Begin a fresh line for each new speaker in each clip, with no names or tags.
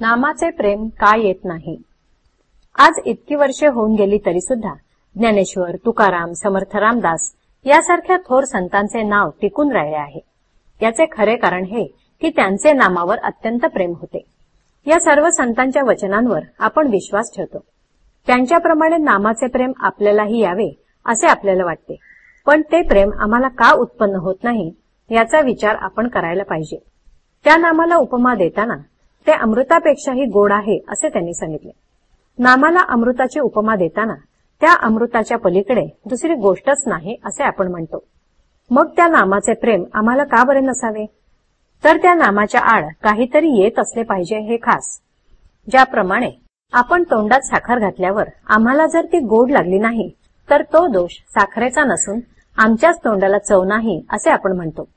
नामाचे प्रेम का येत नाही? आज इतकी वर्षे होऊन गेली तरी सुद्धा ज्ञानेश्वर तुकाराम समर्थ रामदास यासारख्या थोर संतांचे नाव टिकून राहिले आहे. याचे खरे कारण हे की त्यांचे नामावर अत्यंत प्रेम होते. या सर्व संतांच्या वचनांवर आपण विश्वास ठेवतो. त्यांच्याप्रमाणे नामाचे प्रेम आपल्यालाही यावे असे आपल्याला वाटते. पण ते प्रेम आम्हाला का उत्पन्न होत नाही याचा विचार आपण करायला पाहिजे. त्या नामाला उपमा देताना ते अमृतापेक्षाही गोड आहे असे त्यांनी सांगितले. नामाला अमृताची उपमा देताना त्या अमृताच्या पलीकडे दुसरी गोष्टच नाही असे आपण म्हणतो. मग त्या नामाचे प्रेम आम्हाला का बरे नसावे? तर त्या नामाच्या आड काहीतरी येत असले पाहिजे हे खास. ज्याप्रमाणे आपण तोंडात साखर घातल्यावर आम्हाला जर ती गोड लागली नाही तर तो दोष साखरेचा नसून आमच्याच तोंडाला चव नाही असे आपण म्हणतो.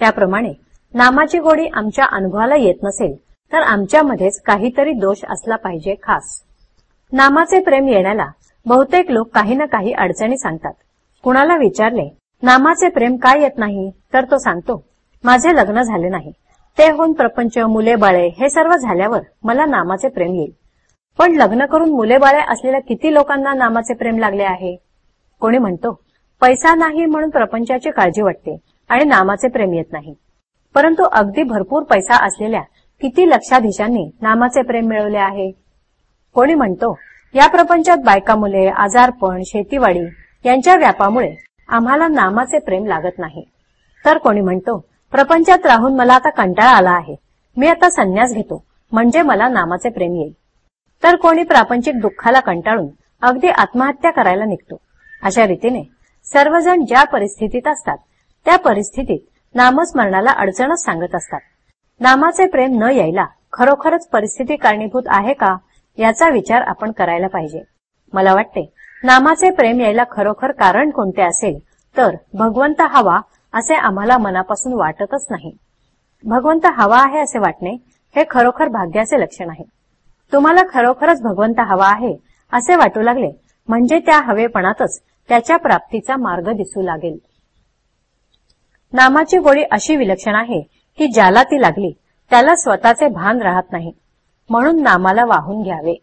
त्याप्रमाणे नामाची गोडी आमच्या अनुभवाला येत नसेल तर आमच्यामध्येच काहीतरी दोष असला पाहिजे खास. नामाचे प्रेम येण्याला बहुतेक लोक काही ना काही अडचणी सांगतात. कुणाला विचारले नामाचे प्रेम काय येत नाही? तर तो सांगतो माझे लग्न झाले नाही. ते होऊन प्रपंच मुले बाळे हे सर्व झाल्यावर मला नामाचे प्रेम येईल. पण लग्न करून मुले बाळे असलेल्या किती लोकांना नामाचे प्रेम लागले आहे? कोणी म्हणतो पैसा नाही म्हणून प्रपंचाची काळजी वाटते आणि नामाचे प्रेम येत नाही. परंतु अगदी भरपूर पैसा असलेल्या किती लक्षाधीशांनी नामाचे प्रेम मिळवले आहे? कोणी म्हणतो या प्रपंचात बायका मुले आजारपण शेतीवाडी यांच्या व्यापामुळे आम्हाला नामाचे प्रेम लागत नाही. तर कोणी म्हणतो प्रपंचात राहून मला आता कंटाळा आला आहे. मी आता संन्यास घेतो म्हणजे मला नामाचे प्रेम येईल. तर कोणी प्रापंचिक दुःखाला कंटाळून अगदी आत्महत्या करायला निघतो. अशा रीतीने सर्वजण ज्या परिस्थितीत असतात त्या परिस्थितीत नामस्मरणाला अडचणच सांगत असतात. नामाचे प्रेम न यायला खरोखरच परिस्थिती कारणीभूत आहे का याचा विचार आपण करायला पाहिजे. मला वाटते नामाचे प्रेम यायला खरोखर कारण कोणते असेल तर भगवंत हवा असे आम्हाला मनापासून वाटतच नाही. भगवंत हवा आहे असे वाटणे हे खरोखर भाग्याचे लक्षण आहे. तुम्हाला खरोखरच भगवंत हवा आहे असे वाटू लागले म्हणजे त्या हवेपणातच त्याच्या प्राप्तीचा मार्ग दिसू लागेल. नामाची गोळी अशी विलक्षण आहे की ज्याला ती लागली त्याला स्वतःचे भान राहत नाही. म्हणून नामाला वाहून घ्यावे.